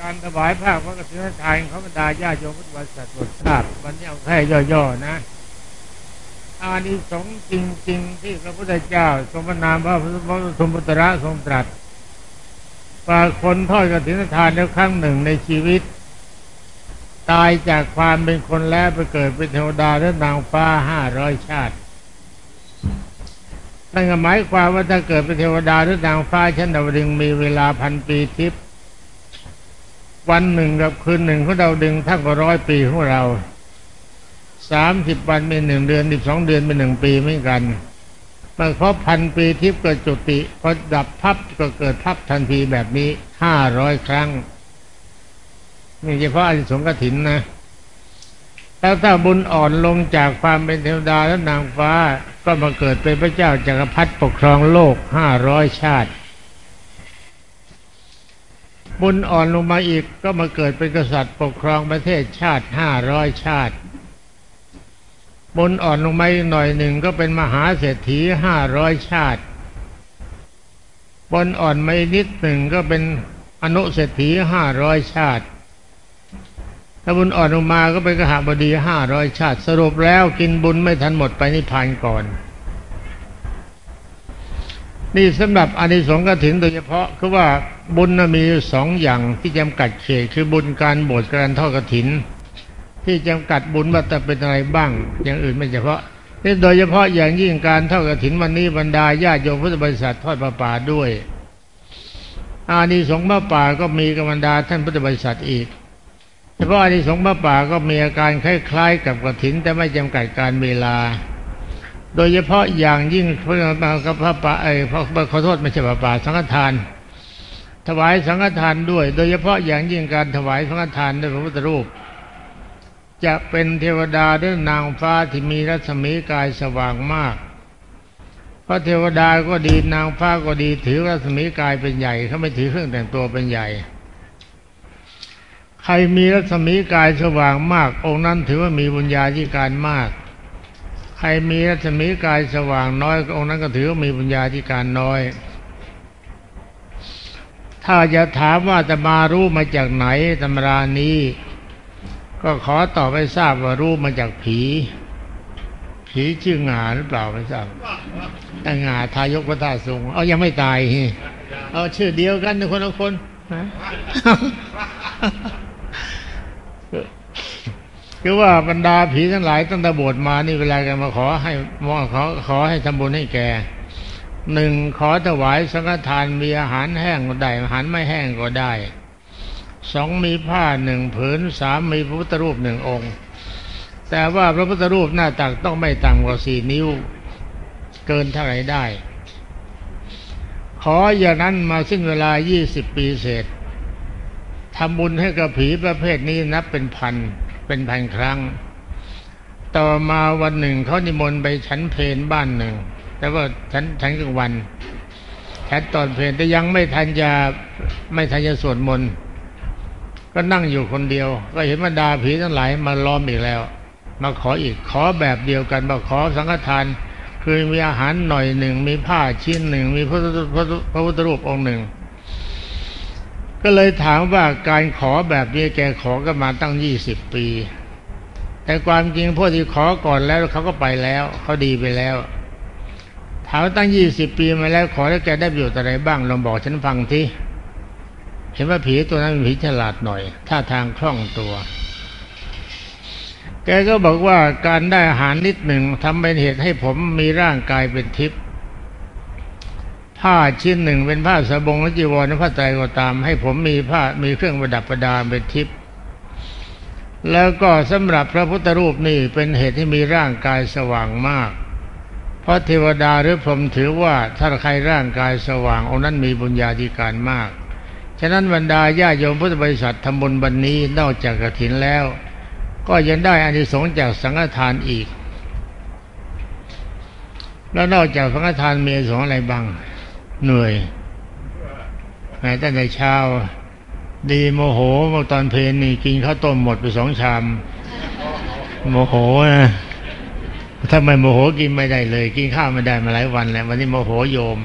การถวายผ้าพระกฐินทานเขาบรรดาญาโยมพุทธบริษัทบททราบวันนี้เอาแค่ย่อๆนะอานิสงส์จริง ๆ ที่พระพุทธเจ้าทรงพระนามพระพุทธสมพุทระทรงตรัสว่าคนทอดกฐินทานแล้วครั้งหนึ่งในชีวิต ตายจากความเป็นคนแล้วไปเกิดเป็นเทวดาและนางฟ้าห้าร้อยชาตินั่นหมายความว่าถ้าเกิดเป็นเทวดาหรือนางฟ้าชั้นดาวดึงมีเวลาพันปีทิพย์ วันหนึ่งกับคืนหนึ่งของดาดึงท่านก็ร้อยปีของเราสามสิบวันเป็นหนึ่งเดือนสิบสองเดือนเป็นหนึ่งปีไม่กันมันครบพันปีทิพย์ก็จุติพอดับพับก็เกิดพับทันทีแบบนี้ห้าร้อยครั้งนี่เฉพาะอริสงกถินนะแล้วถ้าบุญอ่อนลงจากความเป็นเทวดาและนางฟ้า ก็มาเกิดเป็นพระเจ้าจากักรพรรดิปกครองโลกห้าร้อยชาติ บุญอ่อนลงมาอีกก็มาเกิดเป็นกษัตริย์ปกครองประเทศชาติห้าร้อยชาติ บุญอ่อนลงมาอีกหน่อยหนึ่งก็เป็นมหาเศรษฐีห้าร้อยชาติ บุญอ่อนมานิดหนึ่งก็เป็นอนุเศรษฐีห้าร้อยชาติถ้าบุญอ่อนลงมาก็เป็นกหบดีห้าร้อยชาติ สรุปแล้วกินบุญไม่ทันหมดไปนิพพานก่อน นี่สำหรับอานิสงส์กถินโดยเฉพาะคือว่าบุญมีสองอย่างที่จำกัดเขตคือบุญการบวชการทอดกถิน ที่จำกัดบุญว่าจะเป็นอะไรบ้าง อย่างอื่นไม่เฉพาะนี่โดยเฉพาะอย่างยิ่งการทอดกถินวันนี้บรรดาญาโยมพุทธบริษัททอดประป่าด้วย อานิสงส์พระป่าก็มีกับบรรดาท่านพุทธบริษัทอีก เฉพาะอานิสงส์พระป่าก็มีอาการคล้ายๆ กับกระถินแต่ไม่จำกัดการเวลา โดยเฉพาะอย่างยิ่งพระกับพระป่าไอ้พระขอโทษไม่ใช่พระป่าสังฆทาน ถวายสังฆทานด้วย โดยเฉพาะอย่างยิ่งการถวายสังฆทานด้วยพระพุทธรูป จะเป็นเทวดาหรือนางฟ้าที่มีรัศมีกายสว่างมากเพราะเทวดาก็ดีนางฟ้าก็ดีถือรัศมีกายเป็นใหญ่เขาไม่ถือเครื่องแต่งตัวเป็นใหญ่ ใครมีรัศมีกายสว่างมาก องค์นั้นถือว่ามีบุญญาธิการมาก ใครมีรัศมีกายสว่างน้อยองค์นั้นก็ถือว่ามีบุญญาธิการน้อย ถ้าจะถามว่าจะมารู้มาจากไหนตำรานี้ ก็ขอตอบให้ทราบว่ารู้มาจากผี ผีชื่องาหรือเปล่าไม่ทราบแต่งาทายกพระธาตุทรงเอายังไม่ตายเอาชื่อเดียวกันคนละคน คือว่าบรรดาผีทั้งหลายตั้งแต่บวชมานี่เวลากันมาขอให้มอขอขอให้ทำบุญให้แกหนึ่งขอถวายสังฆทานมีอาหารแห้งก็ได้อาหารไม่แห้งก็ได้สองมีผ้าหนึ่งผืนสามมีพระพุทธรูปหนึ่งองค์ แต่ว่าพระพุทธรูปหน้าตักต้องไม่ต่ำกว่าสี่นิ้ว เกินเท่าไหร่ได้ ขออย่างนั้นมาสิ้นเวลายี่สิบปีเศษทำบุญให้กับผีประเภทนี้นับเป็นพัน เป็นพันครั้ง ต่อมาวันหนึ่งเขานิมนต์ไปฉันเพลนบ้านหนึ่งแต่ว่าฉันฉันกลางวันฉันตอนเพลนแต่ยังไม่ทันจะไม่ทันจะสวดมนต์ก็นั่งอยู่คนเดียว ก็เห็นบรรดาผีทั้งหลายมาล้อมอีกแล้ว มาขออีกขอแบบเดียวกันมาขอสังฆทาน คือมีอาหารหน่อยหนึ่งมีผ้าชิ้นหนึ่งมีพระพุทธรูปองค์หนึ่ง ก็เลยถามว่าการขอแบบนี้แกขอกันมาตั้งยี่สิบปี แต่ความจริงพวกที่ขอก่อนแล้วเขาก็ไปแล้วเขาดีไปแล้ว ถามตั้งยี่สิบปีมาแล้วขอแล้วแกได้ประโยชน์อะไรบ้างลองบอกฉันฟังทีเห็นว่าผีตัวนั้นเป็นผีฉลาดหน่อยท่าทางคล่องตัว แกก็บอกว่าการได้อาหารนิดหนึ่งทำเป็นเหตุให้ผมมีร่างกายเป็นทิพย์ ผ้าชิ้นหนึ่งเป็นผ้าสบงและจีวรและผ้าไตรก็ตาม ให้ผมมีผ้ามีเครื่องประดับประดาเป็นทิพย์แล้วก็สำหรับพระพุทธรูปนี่เป็นเหตุที่มีร่างกายสว่างมาก เพราะเทวดาหรือพรหมถือว่าถ้าใครร่างกายสว่างองค์นั้นมีบุญญาธิการมาก ฉะนั้นบรรดาญาโยมพุทธบริษัททำบุญบันนี้นอกจากกฐินแล้ว ก็ยังได้อานิสงส์จากสังฆทานอีก แล้วนอกจากสังฆทานมีสองอะไรบ้าง เหนื่อยแม้ตั้งแต่เช้า ดีโมโหเมื่อตอนเพลนนี่กินข้าวต้มหมดไปสองชาม โมโหนะถ้าไม่โมโหกินไม่ได้เลย กินข้าวไม่ได้มาหลายวันแล้ววันนี้โมโหโยม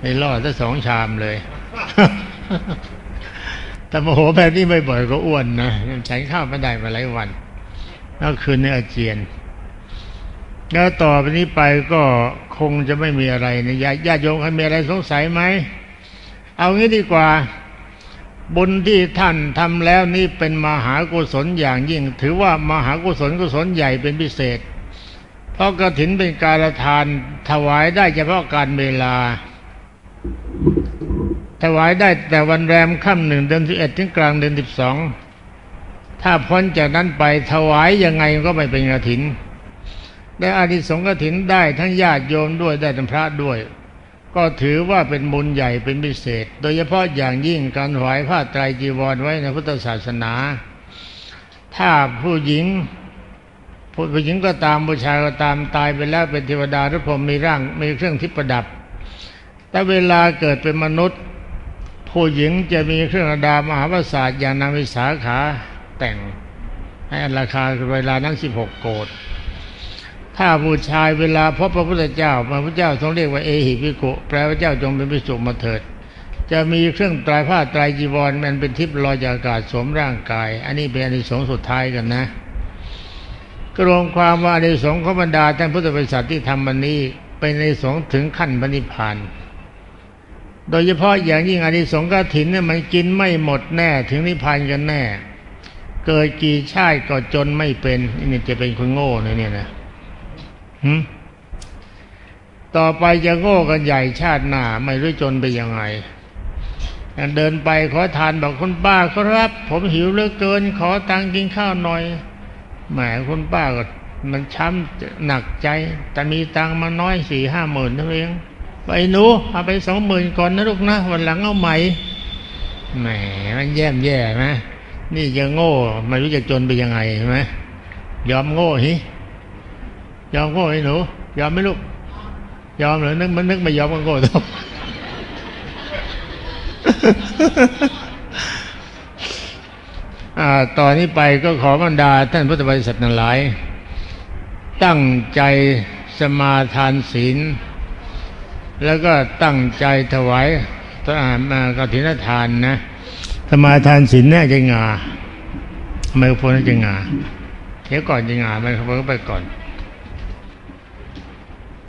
ไปล่อซะสองชามเลยแต่โมโหแบบนี้ไม่บ่อยก็อ้วนนะฉันข้าวไม่ได้มาหลายวันแล้วคืนนี้อาเจียน แล้วต่อไปนี้ไปก็คงจะไม่มีอะไรนะญาติโยมใครมีอะไรสงสัยไหม เอางี้ดีกว่า บุญที่ท่านทำแล้วนี่เป็นมหากุศลอย่างยิ่ง ถือว่ามหากุศลกุศลใหญ่เป็นพิเศษ เพราะกระถินเป็นการทานถวายได้เฉพาะการเวลา ถวายได้แต่วันแรมค่ำหนึ่งเดือนสิบเอ็ดถึงกลางเดือนสิบสองถ้าพ้นจากนั้นไปถวายยังไงก็ไม่เป็นกระถิน ได้อานิสงส์กถินได้ทั้งญาติโยมด้วยได้ทั้งพระด้วย ก็ถือว่าเป็นบุญใหญ่เป็นพิเศษ โดยเฉพาะอย่างยิ่งการถวายผ้าไตรจีวรไว้ในพุทธศาสนา ถ้าผู้หญิงผู้หญิงก็ตามผู้ชายก็ตามตายไปแล้วเป็นเทวดาหรือพรหมมีร่างมีเครื่องทิพประดับ แต่เวลาเกิดเป็นมนุษย์ ผู้หญิงจะมีเครื่องดามหาประสาทอย่างนางวิสาขาแต่ง ให้ราคาเวลานั้นสิบหกโกด ถ้าผู้ชายเวลาพบพระพุทธเจ้าพระพุทธเจ้าทรงเรียกว่าเอหิพิโกแปลว่าเจ้าจงเป็นพิสุมาเถิด จะมีเครื่องตรายผ้าตรายจีวรมันเป็นทิพย์ลอยจากอากาศสวมร่างกาย อันนี้เป็นอนิสงส์สุดท้ายกันนะกรวมความว่าอนิสงส์ของบรรดาท่านพุทธบริษัทที่ทำมันนี้เป็นอนิสงส์ถึงขั้นบริพานโดยเฉพาะอย่างยิ่งอนิสงส์กถินเนี่ยมันกินไม่หมดแน่ถึงนิพพานกันแน่ เกิดกี่ชาติก็จนไม่เป็นนี่จะเป็นคนโง่เนี่ยนะ ต่อไปจะโง่กันใหญ่ชาติหน้าไม่รู้จนไปยังไงเดินไปขอทานบอกคุณป้าครับ ผมหิวเหลือเกิน ขอตังกินข้าวหน่อยแหมคุณป้าก็มันช้ำหนักใจ แต่มีตังมาน้อยสี่ห้าหมื่นเท่านั้นเองไปหนูเอาไปสองหมื่นก่อนนะลูกนะวันหลังเอาใหม่แหมมันแย่มแย่ไหมนี่จะโง่ไม่รู้จะจนไปยังไงใช่ไหมยอมโง่ฮิ ยอมโง่ไอ้หนู ยอมไหมลูก ยอมหรอนึกมันนึกไม่ยอมก็โง่ต้อต่อนนี้ไปก็ขอบรรดาท่านพุทธบริษัททั้งหลาย ตั้งใจสมาทานศีล แล้วก็ตั้งใจถวายกฐินทานนะสมาทานศีลเนี่ยจะงาไมโครโฟนจะงาเที่ยวก่อนจะงาไมโครโฟนก็ไปก่อน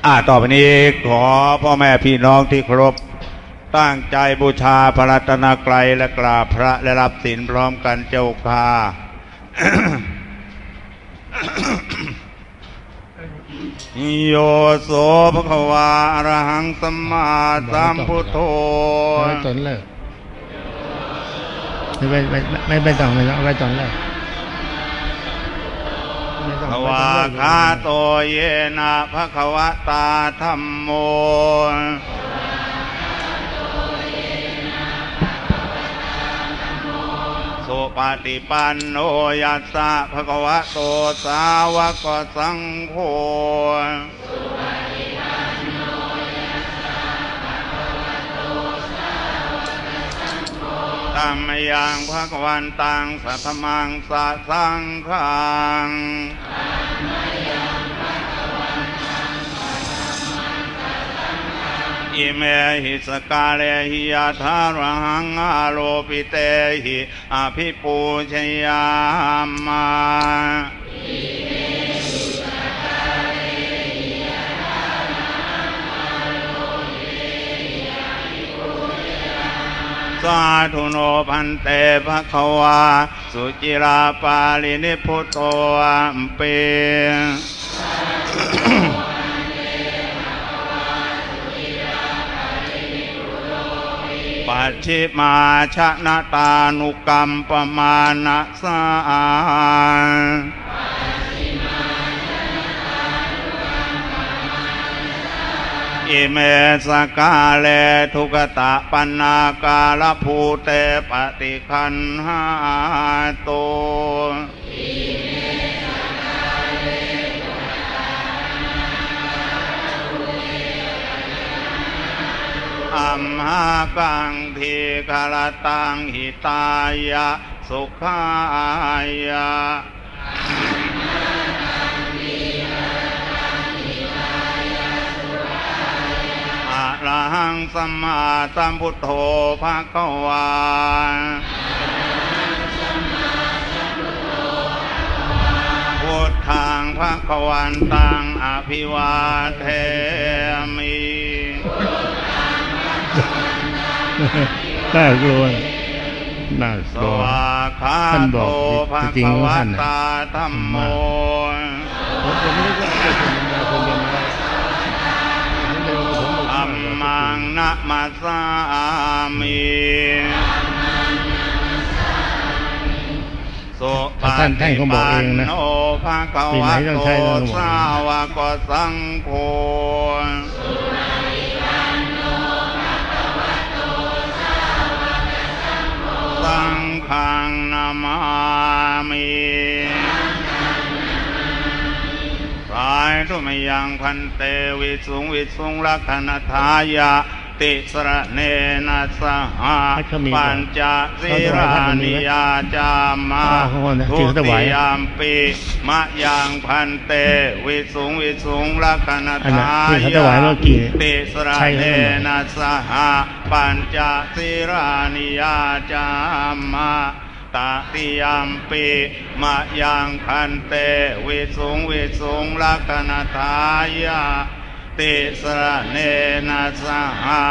อ่าต่อไปนี้ขอพ่อแม่พี่น้องที่เคารพตั้งใจบูชาพระรัตนกรัยและกราบพระและรับศีลพร้อมกันเจ้าค่ะโยโสภควาอรหังสัมมาสัมพุทโธไม่ตนเลยไม่ไม่ไม่ไม่ต้องไม่ต้องไม่ต้องเลย ขวาคาโตเยนะภะคะวะตาธรรมโมสุปฏิปันโนยัสสะภะคะวะโตสาวกสังโฆ ตัมยังพระกวันตังสัทมังสัสังขังอิเมหิสกาเลหิยาธารหังอาโลปิเตหิอภิปูชยามา สาธุโนพันเตภะคะวา สุจิราปาลินิพุตโตอัมเปปัจฉิมาชนะตานุกรรมปมาณสา อิเมสกาเลทุกตะปันนากาลภูเตปฏิคันหาโตอัมหากังทีคารตังหิตายะ สุขายะ ระหังสมาสัมพุทโธภะคะวาพุทธังภะคะวันตังอภิวาเทมิน่ากลัวนน่าสลัวท่านบอกจริงท่านธรรมโมผมไม่ได้าเป็นธรรมดาคนธ นะมาสามิสุปท่านท่านก็บอกเองนะโนภะคะปีไหวะนต้องโตใช้ต้องบอกสาวกสังโฆสังฆังนามามิสายทุมยังพันเตวิสุงวิสุงลักขณทายะ ติสระเนนะสหาให้เขามีก่อนปัญจศีรานิยาจามาอ่าเขาก็นะทุที่เขาถติวายยามปีมะยังพันเตวิสุงวิสุงลักขณอันนั้ทานที่เขาถยะวายเมื่อกี้ติสระใช่เนเขาหน่อยนะสหาปัญจศีรานิยาจามาตติยามปีมะยังพันเต วิสุงวิสุงลักขณทายะ ติสระเนนะสหะ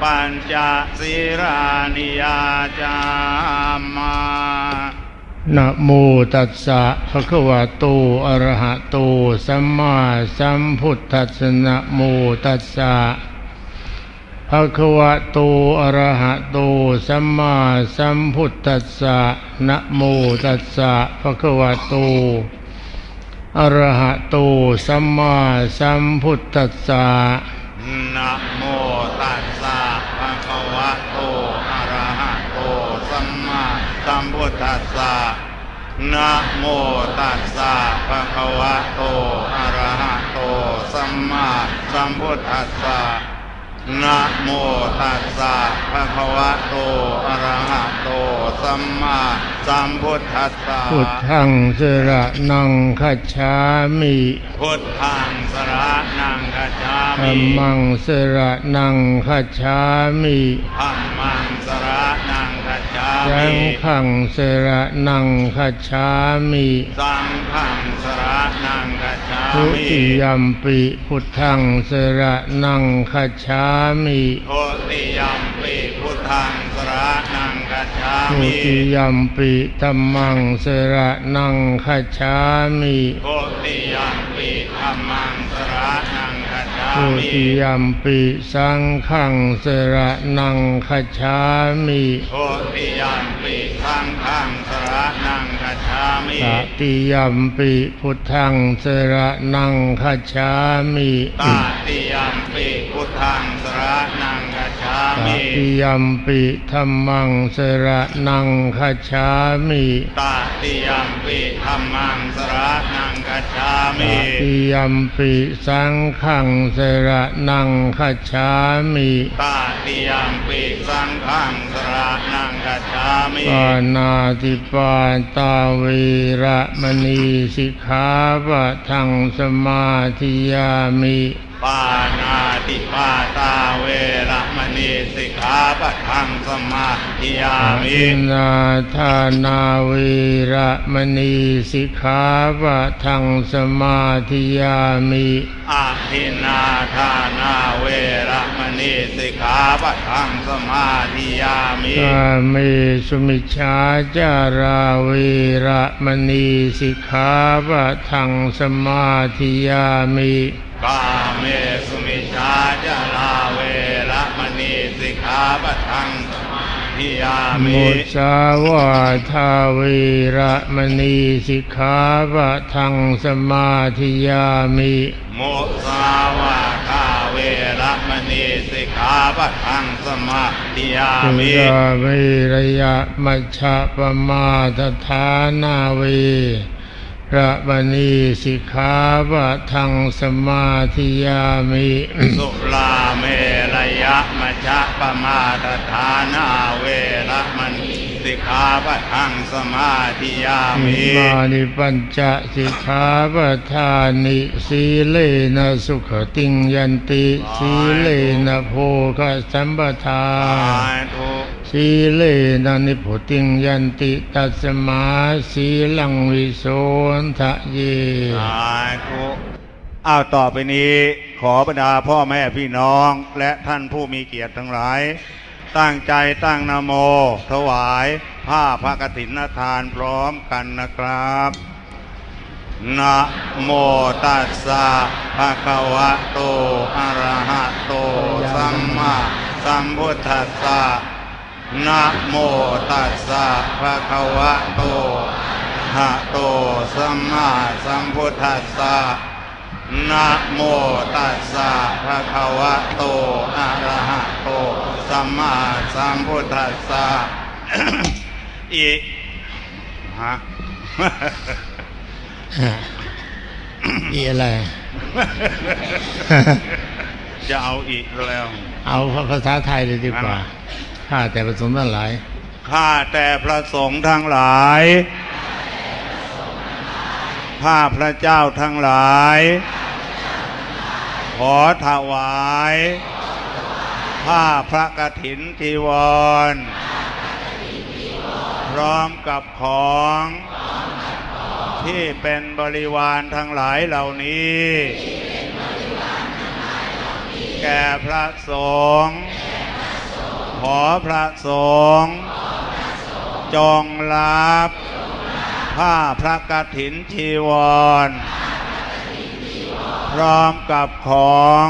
ปัญจศีรานิยาจามานะโมตัสสะภะคะวะโตอะระหะโตสัมมาสัมพุทธัสสะนะโมตัสสะภะคะวะโตอะระหะโตสัมมาสัมพุทธัสสะนะโมตัสสะภะคะวะโต อรหะโตสัมมาสัมพุทธัสสะนะโมตัสสะภะคะวะโตอะระหะโตสัมมาสัมพุทธัสสะนะโมตัสสะภะคะวะโตอะระหะโตสัมมาสัมพุทธัสสะ นะโมตัสสะภะคะวะโต อะระหะโต สัมมาสัมพุทธัสสะ พุทธังสระนังคัจฉามิ พุทธังสระนังกัจฉาธัมิมมังสระนังคัจฉามิธัมมังสระนังกัจฉาสัมิงฆังสระนังคัจฉามิ สังฆังสระนังกัจฉา ทุมิติยัมปิพุทธังสระนังคัจฉามิโทติยัมปิพุทธังสระนังกัจฉาทุมิติยัมปิธัมมังสระนังคัจฉามิโทติยัมปิธัมมังสระนังกัจฉาทุมิติยัมปิสังฆังสระนังคัจฉามิโทติยัมปิสังฆังสระนังกัจ ฉามิตติยัมปิพุทธังสระนังคัจฉามิตาติยัมปิพุทธังสระนังกัจฉา ตมิติยัมปิธัมมังสระนังคัจฉามิตาติยัมปิธัมมังสระนังกัจฉาตมิติยัมปิสังฆังสระนังคัจฉามิตาติยัมปิสังฆังสระนังกัจฉามิปานาติปาตาเวระมณีสิกขาปะทังสมาธิยามิ ปานาติปาตาเวระมณีสิกขาปะทังสมาธิยาอามิทินนาทานาเวระมณีสิกขาปะทังสมาธิยามิอาทินนาทานาเวระมณีสิกขาปะทังสมาธิยามิกาเมสุมิชฌาจาราเวระมณีสิกขาปะทังสมาธิยามิ กาเมสุมิชาจาราเวระมณีสิกขาปะทังสมาธิยามิมุสาวาทาเวระมณีสิกขาปะทังสมาธิยามิมุสาวาทาเวระมณีสิกขาปะทังสมาธิยาสุมิราเวระยะมัชฌะปมาทฐานาเว ระมณีสิกขาปะทังสมาธิยามิ สุลาเมรยะมัชฌะปมาทฐานาเวระมณีสิกขาปะทังสมาธิยามิมานิปัญจสิกขาปทานิสีเลนะสุขติงยันติ สีเลนะโภคสัมปทา สีเลนะนิพุติงยันติตัสมาสีลังวิโสทะเยสาธุอ้าวต่อไปนี้ขอบรรดาพ่อแม่พี่น้องและท่านผู้มีเกียรติทั้งหลาย ตั้งใจตั้งนโม ถวายผ้าพระกฐินทานพร้อมกันนะครับนะโมตัสสะภะคะวะโตอะระหะโต สัมมาสัมพุทธัสสะ นะโมตัสสะภะคะวะโตหะโตสัมมาสัมพุทธัสสะนะโมตัสสะภะคะวะโตอะระหะโตสัมมาสัมพุทธัสสะอีฮะอีอะไร จะเอาอีกแล้ว เอาภาษาไทยเลยดีกว่า ข้าแต่ประสงค์ทั้งหลาย ข้าแต่พระสงฆ์ทั้งหลาย ข้าพระเจ้าทั้งหลาย ขอถวายผ้าพระกฐินจีวร พร้อมกับของ ที่เป็นบริวารทั้งหลายเหล่านี้ แก่พระสงฆ์ ขอพระสงฆ์จงรับผ้าพระกฐินชีวร พร้อมกับของ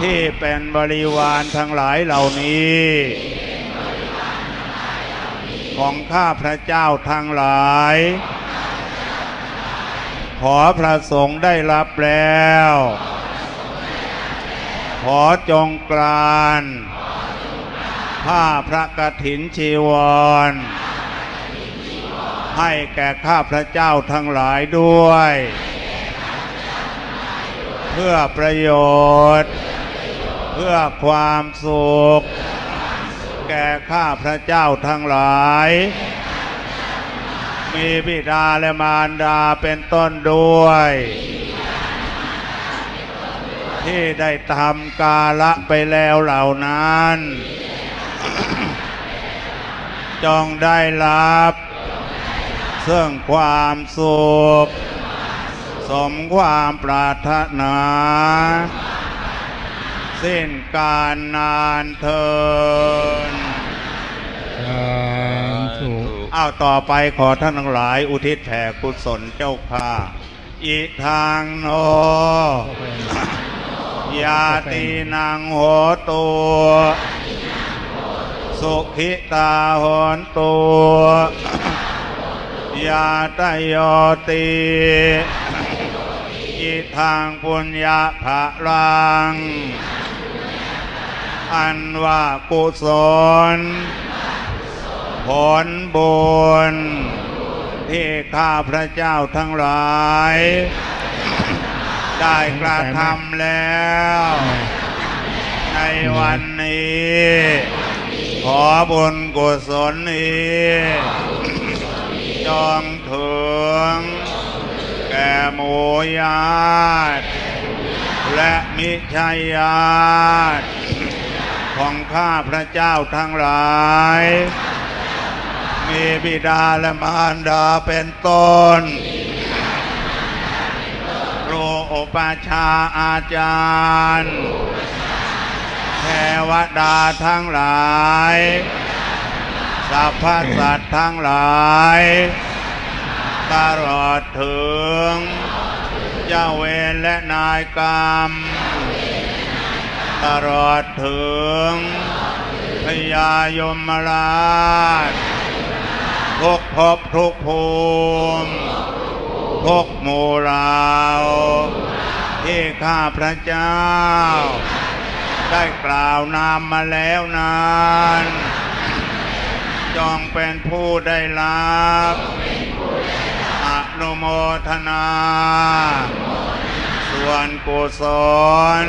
ที่เป็นบริวารทั้งหลายเหล่านี้ ของข้าพระเจ้าทั้งหลาย ขอพระสงฆ์ได้รับแล้ว ขอจงกราน ผ้าพระกฐินชีวร ให้แก่ข้าพระเจ้าทั้งหลายด้วย เพื่อประโยชน์ เพื่อความสุข แก่ข้าพระเจ้าทั้งหลาย มีบิดาและมารดาเป็นต้นด้วยที่ได้ทำกาละไปแล้วเหล่านั้น จงได้รับ ซึ่งความสุข สมความปรารถนา สิ้นการนานเทินสาธุอ้าวต่อไปขอท่านทั้งหลาย อุทิศแผ่กุศลเจ้าค่ะอิทางโนยาตินังโหตุ สุขิตาโหนตุยาตโยติอิทางปุญญาภะรัง อันว่ากุศล ผลบุญที่ข้าพระเจ้าทั้งหลาย ได้กระทำแล้ว ในวันนี้ ขอบุญกุศลนี้จงถึง แก่หมูญาติและมิช่ญาติของข้าพระเจ้าทั้งหลาย มีบิดาและมารดาเป็นต้นครูอุปชาอาจารย์ วดาทั้งหลายสัพพสัตว์ทั้งหลาย ตลอดถึงเจ้าเวรและนายกรรม ตลอดถึงพญายมราชทุกภพทุกภูมิทุกหมู่เราที่ข้าพระเจ้า ได้กล่าวนามมาแล้วนั้นจงเป็นผู้ได้รับอนุโมทนา ส่วนกุศล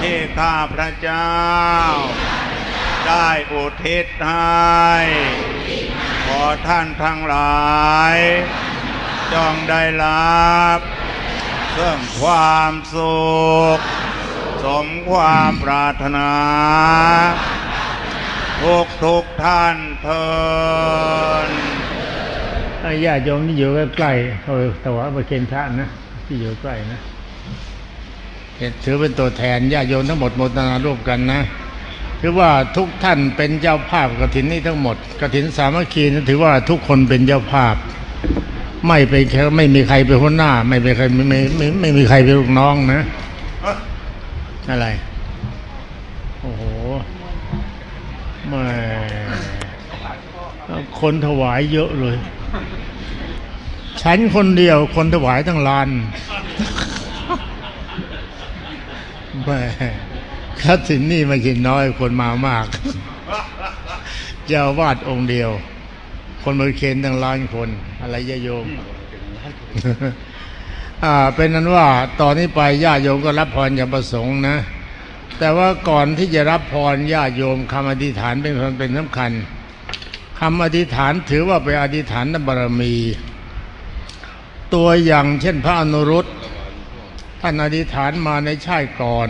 ที่ข้าพระเจ้า ได้อุทิศให้ขอท่านทั้งหลายจงได้รับ เรื่องความสุข สมความปรารถนาทุกทุกท่านเทินญาติโยมที่อยู่ใกล้ๆเขาถวายประเคนพระนะ ที่อยู่ใกล้นะถือเป็นตัวแทนญาติโยมทั้งหมดโมทนาร่วมกันนะถือว่าทุกท่านเป็นเจ้าภาพกฐินนี้ทั้งหมดกฐินสามัคคีนะถือว่าทุกคนเป็นเจ้าภาพ ไม่เป็นแค่ไม่มีใครเป็นหัวหน้า ไม่เป็นใครไม่ไม่ไม่ไม่มีใครเป็นลูกน้องนะ อะไร โอ้โหแม่คนถวายเยอะเลย ฉันคนเดียวคนถวายทั้งลานแม่คัดสินนี่ไม่ใช่น้อยคนมามากเจ้าวาดองค์เดียว คนมาเคนตั้งล้านคน อะไรญาโยม อ่าเป็นนั้นว่าตอนนี้ไปญาติโยมก็รับพรอย่างประสงค์นะ แต่ว่าก่อนที่จะรับพรญาติโยมคำอธิษฐานเป็นคนเป็นสำคัญคำอธิษฐานถือว่าเป็นอธิษฐานบารมี ตัวอย่างเช่นพระอนุรุตท่านอธิษฐานมาในชาติก่อน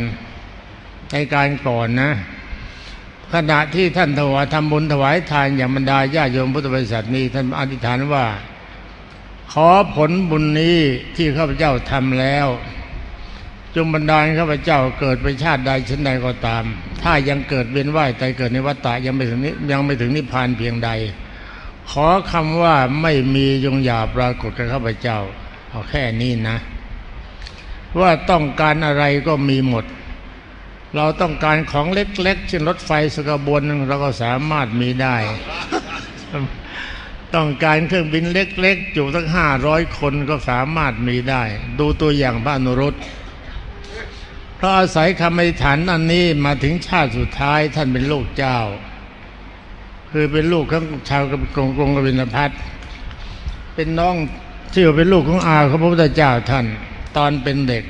ในการก่อนนะ ขณะที่ท่านถวายทำบุญถวายทานอย่างบรรดาญาโยมพุทธบริษัทนี้ท่านอธิษฐานว่า ขอผลบุญนี้ที่ข้าพเจ้าทำแล้ว จงบันดาลข้าพเจ้าเกิดไปชาติใดชั้นใดก็ตาม ถ้ายังเกิดเวียนว่ายตายเกิดในวัฏฏะยังไม่ถึงนิยังไม่ถึงนิพพานเพียงใด ขอคำว่าไม่มีจงอย่าปรากฏกับข้าพเจ้าเอาแค่นี้นะ ว่าต้องการอะไรก็มีหมด เราต้องการของเล็กๆเช่นรถไฟสกบวนหนึ่งเราก็สามารถมีได้ ต้องการเครื่องบินเล็กๆจุตั้งห้าร้อยคนก็สามารถมีได้ ดูตัวอย่างพระนรุตเพราะอาศัยคำอธิษฐานอันนี้มาถึงชาติสุดท้ายท่านเป็นลูกเจ้า คือเป็นลูกของชาวกรุงกรุงกบินพัทเป็นน้องที่เป็นลูกของอาของพระพุทธเจ้าท่านตอนเป็นเด็ก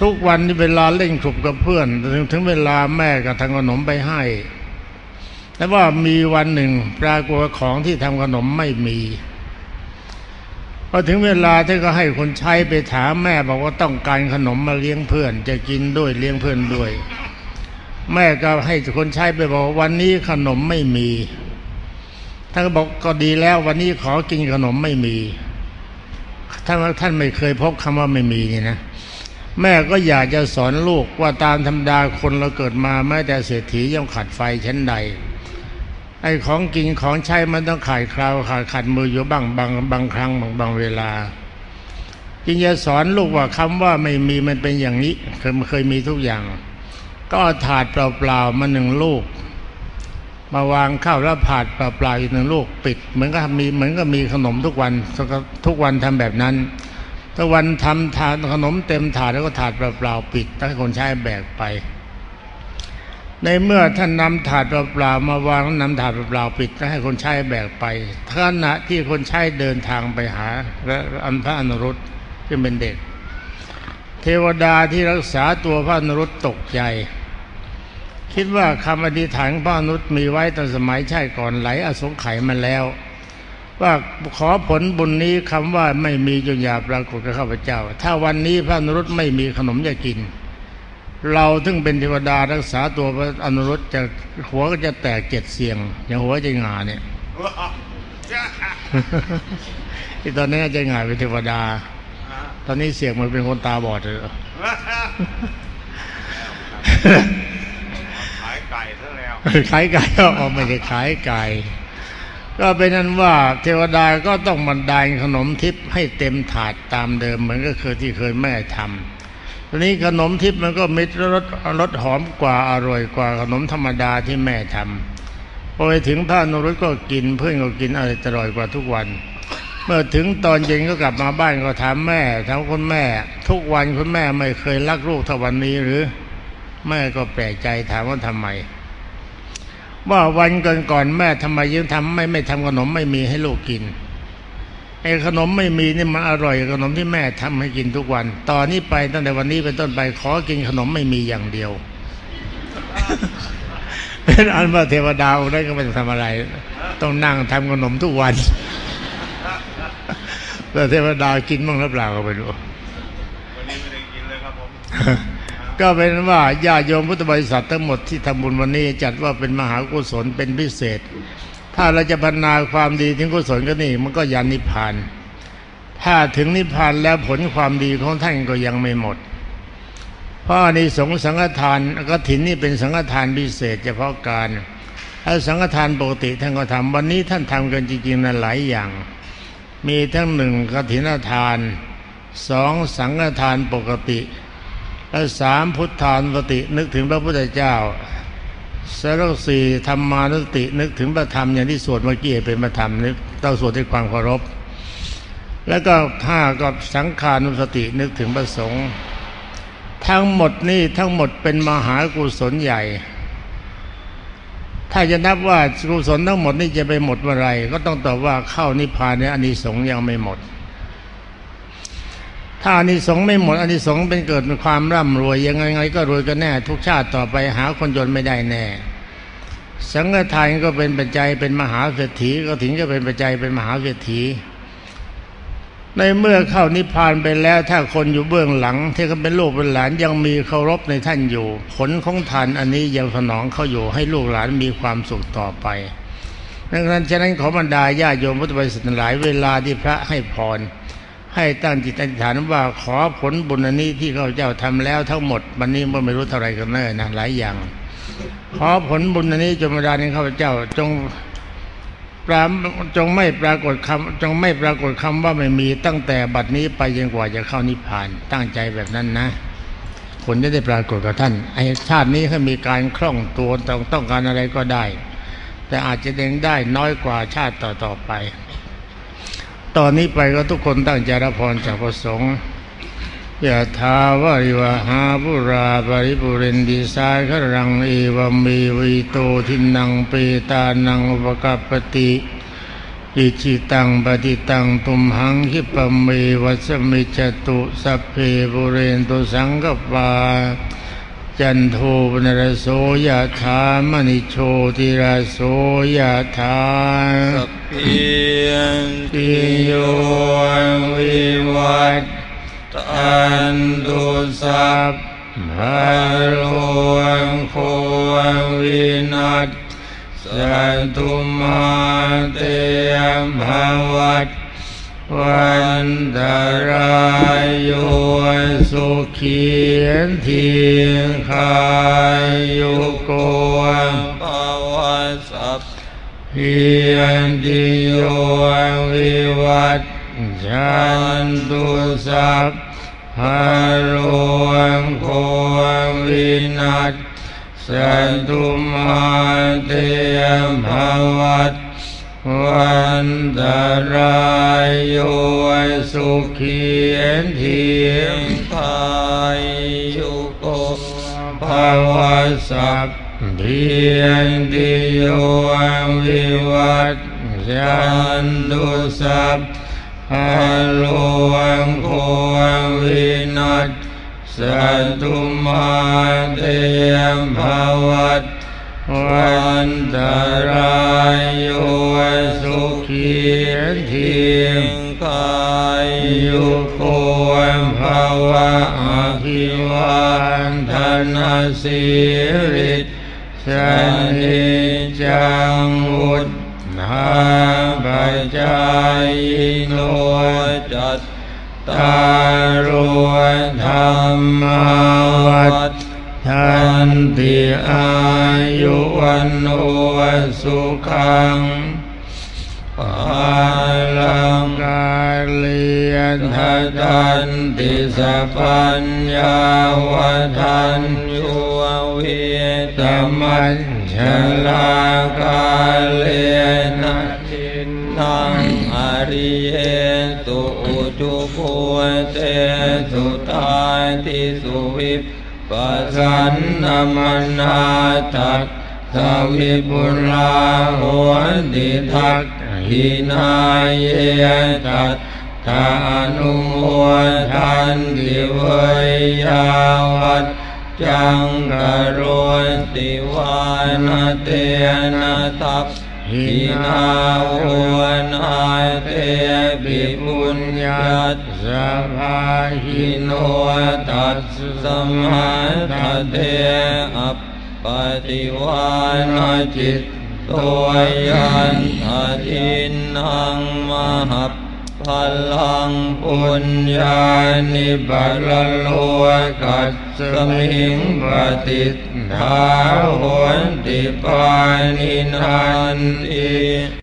ทุกวันนี้เวลาเล่นขลุบกับเพื่อน ถึงถึงเวลาแม่ก็ทำขนมไปให้ แต่ว่ามีวันหนึ่งปรากฏว่าของที่ทำขนมไม่มีพอถึงเวลาท่านก็ให้คนใช้ไปถามแม่บอกว่าต้องการขนมมาเลี้ยงเพื่อน จะกินด้วยเลี้ยงเพื่อนด้วย แม่ก็ให้คนใช้ไปบอกวันนี้ขนมไม่มีท่านก็บอกก็ดีแล้ว วันนี้ขอกินขนมไม่มีท่านท่านไม่เคยพบคำว่าไม่มีนี่นะแม่ก็อยากจะสอนลูกว่าตามธรรมดาคนเราเกิดมาแม้แต่เศรษฐีย่อมขัดไฟชั้นใด ไอ้ของกินของใช้มันต้องขาดคราวขาดขัดมืออยู่บ้างบางบางครั้งบางบางเวลาจึงจะสอนลูกว่าคำว่าไม่มีมันเป็นอย่างนี้เคยเคยมีทุกอย่าง ก็ถาดเปล่าๆมาหนึ่งลูก มาวางข้าวแล้วผาดเปล่าๆอีกหนึ่งลูกปิด เหมือนก็มีเหมือนก็มีขนมทุกวันทุกวันทำแบบนั้นถ้าวันทำถาดขนมเต็มถาดแล้วก็ถาดเปล่าๆปิดให้คนใช้แบกไป ในเมื่อท่านนำถาดเปล่าๆมาวางนำถาดเปล่าปิดให้คนใช้แบกไปขณะที่คนใช้เดินทางไปหาและอันพระอนุรุตที่เป็นเด็ก เทวดาที่รักษาตัวพระอนุรุตตกใจ คิดว่าคำอธิษฐานพระอนุรุตมีไว้ตั้งสมัยชาติก่อนไหลอสงไขยมาแล้ว ว่าขอผลบุญนี้คำว่าไม่มีจงอย่าปรากฏกับข้าพเจ้า ถ้าวันนี้พระอนุรุตไม่มีขนมจะกิน เราถึงเป็นเทวดารักษาตัวพระอนุรุตจะหัวก็จะแตกเจ็ดเสียง อย่างหัวจะหงาเนี่ยที่ตอนนี้จะหงายเป็นเทวดา ตอนนี้เสียงมันเป็นคนตาบอดเลยขายไก่ซะแล้วขายไก่ก็ออกไม่ได้ขายไก่ ก็เป็นนั้นว่าเทวดาก็ต้องบรรดาลขนมทิพย์ให้เต็มถาดตามเดิมเหมือนก็เคยที่เคยแม่ทำ ทีนี้ขนมทิพย์มันก็มีรสรสหอมกว่าอร่อยกว่าขนมธรรมดาที่แม่ทำพอไปถึงพระนรุตก็กินเพื่อนก็กินอะไรอร่อยกว่าทุกวัน เมื่อถึงตอนเย็นก็กลับมาบ้านก็ถามแม่ถามคุณแม่ ทุกวันคุณแม่ไม่เคยรักลูกเท่าวันนี้หรือ แม่ก็แปลกใจถามว่าทำไม ว่าวันก่อนๆแม่ทำไมยังทำไม่ไม่ทำขนมไม่มีให้ลูกกิน ไอ้ขนมไม่มีนี่มันอร่อยขนมที่แม่ทำให้กินทุกวัน ตอนนี้ไปตั้งแต่วันนี้เป็นต้นไปขอกินขนมไม่มีอย่างเดียว เป็นอันว่าเทวดาองค์นั้ก็ไม่ต้องทำอะไร ต้องนั่งทำขนมทุกวันแต่เทวดากินบ้างหรือเปล่าก็ไม่รู้วันนี้ไม่ได้กินเลยครับผมก็เป็นว่าญาติโยมพุทธบริษัททั้งหมดที่ทำบุญวันนี้จัดว่าเป็นมหากุศลเป็นพิเศษ ถ้าเราจะพัฒนาความดีถึงกุศลก็นี่ มันก็ยันนิพพาน ถ้าถึงนิพพานแล้วผลความดีของท่านก็ยังไม่หมด เพราะในสงสังฆทานกฐินนี่เป็นสังฆทานพิเศษ เฉพาะการถ้าสังฆทานปกติท่านก็ทำวันนี้ท่านทำกันจริงๆนะหลายอย่าง มีทั้งหนึ่งกฐินทานสองสังฆทานปกติและสามพุทธานุสตินึกถึงพระพุทธเจ้า สรสี่ธรรมานุสตินึกถึงพระธรรมอย่างที่สวดเมื่อกี้เป็นพระธรรมนึกต้องสวดด้วยความเคารพ แล้วก็ห้าก็สังขานุสตินึกถึงพระสงฆ์ทั้งหมดนี่ทั้งหมดเป็นมหากุศลใหญ่ ถ้าจะนับว่ากุศลทั้งหมดนี่จะไปหมดเมื่อไรก็ต้องตอบว่าเข้านิพพานเนี่ยอานิสงส์ยังไม่หมด ถ้าอานิสงส์ไม่หมดอานิสงส์เป็นเกิดเป็นความร่ำรวยยังไงไงก็รวยกันแน่ ทุกชาติต่อไปหาคนจนไม่ได้แน่ สังฆทานก็เป็นปัจจัยเป็นมหาเศรษฐีก็ถึงจะเป็นปัจจัยเป็นมหาเศรษฐีในเมื่อเข้านิพพานไปแล้ว ถ้าคนอยู่เบื้องหลัง ที่เขาเป็นลูกเป็นหลานยังมีเคารพในท่านอยู่ ผลของทานอันนี้ยังสนองเขาอยู่ให้ลูกหลานมีความสุขต่อไปดังนั้นฉะนั้นขอบรรดาญาโยมพุทธบริษัทหลายเวลาที่พระให้พร ให้ตั้งจิตอธิษฐานว่าขอผลบุญอันนี้ที่ข้าเจ้าทำแล้วทั้งหมดวันนี้ไม่รู้เท่าไรกันแน่นะหลายอย่าง ขอผลบุญอันนี้จงมาดาในข้าพเจ้าจงปราจงไม่ปรากฏคำจงไม่ปรากฏคำว่าไม่มีตั้งแต่บัดนี้ไปจนกว่าจะเข้านิพพาน ตั้งใจแบบนั้นนะผลจะได้ปรากฏกับท่านไอชาตินี้เขามีการคล่องตัวต้องต้องการอะไรก็ได้ แต่อาจจะเด้งได้น้อยกว่าชาติต่อๆไป ตอนนี้ไปก็ทุกคนตั้งใจรับพรจากพระสงฆ์ยะทาวาริวหา ปูราปริปูเรนติสาครังเอวเมว อิโตทินนังเปตานังอุปกัปปติอิจฉิตังปัตถิตังตุมหัง ขิปปเมวะ สมิชฌตุสัพเพ ปูเรนตุสังกัปปา จันโทปัณณรโสยะถามณิโชติระโสยะถาสัพพีติโยวิวัตตันตุสัพพะโลโควินัสสัตุมาเตมภวัต วันตรายโยสุขีเทียงคายโยโกภาวะสัพเพียนติโยวิวัตจันตุสัพพะโลโควินัสสันตุมาเตยมภวัต วันตรายโยสุขีเทีมพายโยโกภาวสัพพียงติโยวิวัตจันตุสัพพะโลงโควินัสสัตุมาเตมภาวัต วันตรายโยสุขีทีงกายโยโกภาวะอาภิวันธนาสิริสันิจังวุฒนาปัจจายโนจัตตารธรรมวัฏ ทันติอายุวันโอสุขังปาลังกาเลียนทันติสปัญญาวทันยุเวตมัญชลากาเลนะทินนังอริเยตุจุโพเตสุตาติสุวิป ปัสสันนมนาตักสวิบุราหัวดิทักหินายเยตัตตานุโมทันติเวยาวัตจังกรติวานเตนะตัพหินาวันอาเตปิปุญญาต สภาหิหิโนตัสสมาทเทอัปปติวานาจิตตัวยันททินหังมหัปพลังปุญญานิบัลโลกัสสมิงปฏิทาโหนติปานินันติ